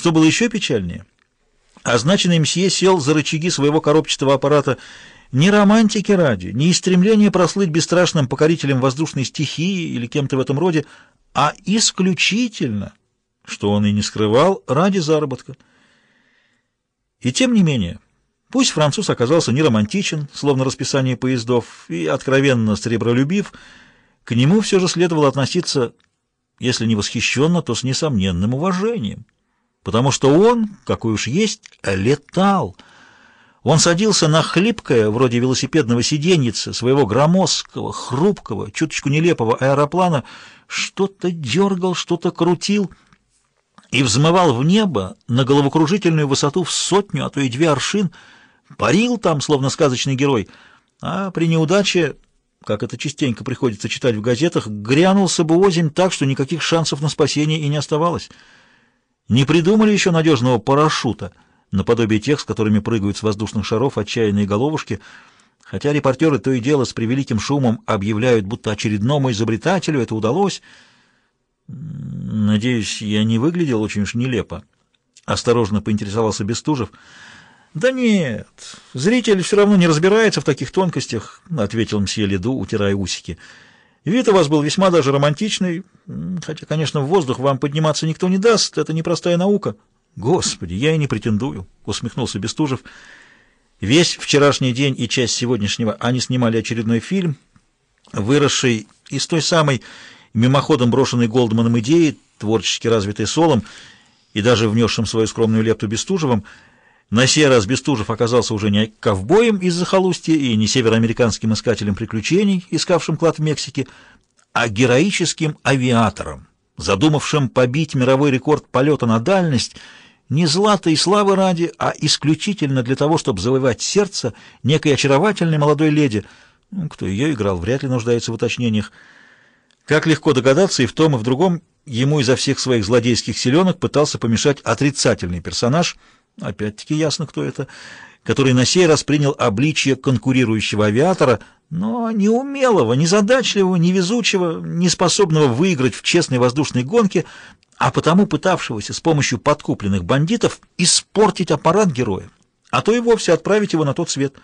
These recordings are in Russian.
Что было еще печальнее, означенный мсье сел за рычаги своего коробчатого аппарата. Не романтики ради, не из стремления прослыть бесстрашным покорителем воздушной стихии или кем-то в этом роде, а исключительно, что он и не скрывал, ради заработка. И тем не менее, пусть француз оказался не романтичен, словно расписание поездов, и откровенно сребролюбив, к нему все же следовало относиться, если не восхищенно, то с несомненным уважением, потому что он, какой уж есть, летал — он садился на хлипкое, вроде велосипедного сиденьица, своего громоздкого, хрупкого, чуточку нелепого аэроплана, что-то дергал, что-то крутил и взмывал в небо на головокружительную высоту в сотню, а то и две аршин, парил там, словно сказочный герой, а при неудаче, как это частенько приходится читать в газетах, грянулся бы озимь так, что никаких шансов на спасение и не оставалось. Не придумали еще надежного парашюта — наподобие тех, с которыми прыгают с воздушных шаров отчаянные головушки, хотя репортеры то и дело с превеликим шумом объявляют, будто очередному изобретателю это удалось. Надеюсь, я не выглядел очень уж нелепо. Осторожно поинтересовался Бестужев. «Да нет, зритель все равно не разбирается в таких тонкостях», — ответил мсье Леду, утирая усики. «Вид у вас был весьма даже романтичный, хотя, конечно, в воздух вам подниматься никто не даст, это непростая наука». «Господи, я и не претендую», — усмехнулся Бестужев. Весь вчерашний день и часть сегодняшнего они снимали очередной фильм, выросший из той самой мимоходом брошенной Голдманом идеи, творчески развитой Солом и даже внесшим свою скромную лепту Бестужевым. На сей раз Бестужев оказался уже не ковбоем из захолустья и не североамериканским искателем приключений, искавшим клад в Мексике, а героическим авиатором, задумавшим побить мировой рекорд полета на дальность — не злата и славы ради, а исключительно для того, чтобы завоевать сердце некой очаровательной молодой леди. Ну, кто ее играл, вряд ли нуждается в уточнениях. Как легко догадаться, и в том, и в другом ему изо всех своих злодейских селенок пытался помешать отрицательный персонаж, опять-таки ясно, кто это, который на сей раз принял обличье конкурирующего авиатора, но неумелого, незадачливого, невезучего, неспособного выиграть в честной воздушной гонке, а потому пытавшегося с помощью подкупленных бандитов испортить аппарат героя, а то и вовсе отправить его на тот свет.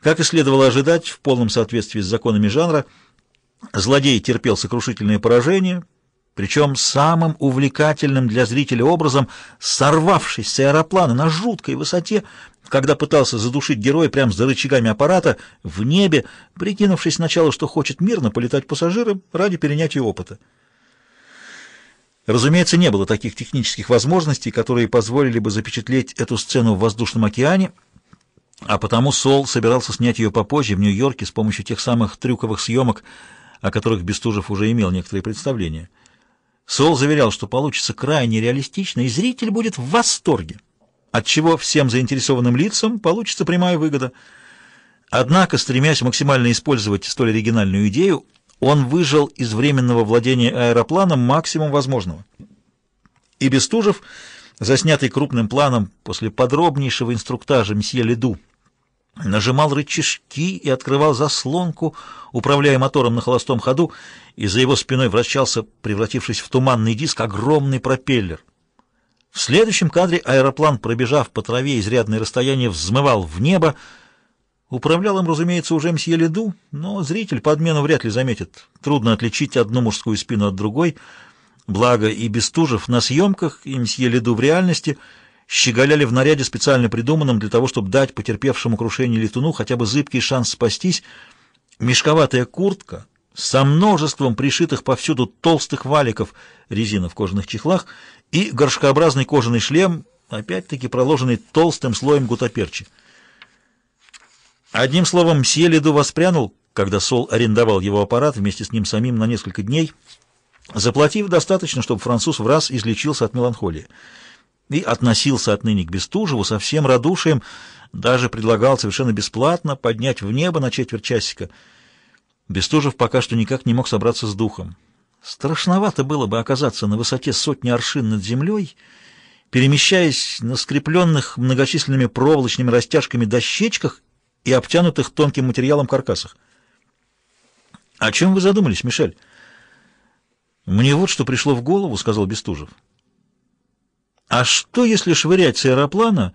Как и следовало ожидать, в полном соответствии с законами жанра, злодей терпел сокрушительное поражение, причем самым увлекательным для зрителя образом, сорвавшись с аэроплана на жуткой высоте, когда пытался задушить героя прямо за рычагами аппарата, в небе, прикинувшись сначала, что хочет мирно полетать пассажирам ради перенятия опыта. Разумеется, не было таких технических возможностей, которые позволили бы запечатлеть эту сцену в воздушном океане, а потому Сол собирался снять ее попозже в Нью-Йорке с помощью тех самых трюковых съемок, о которых Бестужев уже имел некоторые представления. Сол заверял, что получится крайне реалистично, и зритель будет в восторге, отчего всем заинтересованным лицам получится прямая выгода. Однако, стремясь максимально использовать столь оригинальную идею, он выжил из временного владения аэропланом максимум возможного. И Бестужев, заснятый крупным планом после подробнейшего инструктажа месье Леду, нажимал рычажки и открывал заслонку, управляя мотором на холостом ходу, и за его спиной вращался, превратившись в туманный диск, огромный пропеллер. В следующем кадре аэроплан, пробежав по траве изрядное расстояние, взмывал в небо, Управлял им, разумеется, уже мсье Леду, но зритель подмену вряд ли заметит. Трудно отличить одну мужскую спину от другой. Благо и Бестужев на съемках, и мсье Леду в реальности щеголяли в наряде, специально придуманном для того, чтобы дать потерпевшему крушение летуну хотя бы зыбкий шанс спастись. Мешковатая куртка со множеством пришитых повсюду толстых валиков резина в кожаных чехлах и горшкообразный кожаный шлем, опять-таки проложенный толстым слоем гутаперчи. Одним словом, мсье Леду воспрянул, когда Сол арендовал его аппарат вместе с ним самим на несколько дней, заплатив достаточно, чтобы француз в раз излечился от меланхолии. И относился отныне к Бестужеву со всем радушием, даже предлагал совершенно бесплатно поднять в небо на четверть часика. Бестужев пока что никак не мог собраться с духом. Страшновато было бы оказаться на высоте сотни аршин над землей, перемещаясь на скрепленных многочисленными проволочными растяжками дощечках и обтянутых тонким материалом каркасах. «О чем вы задумались, Мишель?» «Мне вот что пришло в голову», — сказал Бестужев. А что, если швырять с аэроплана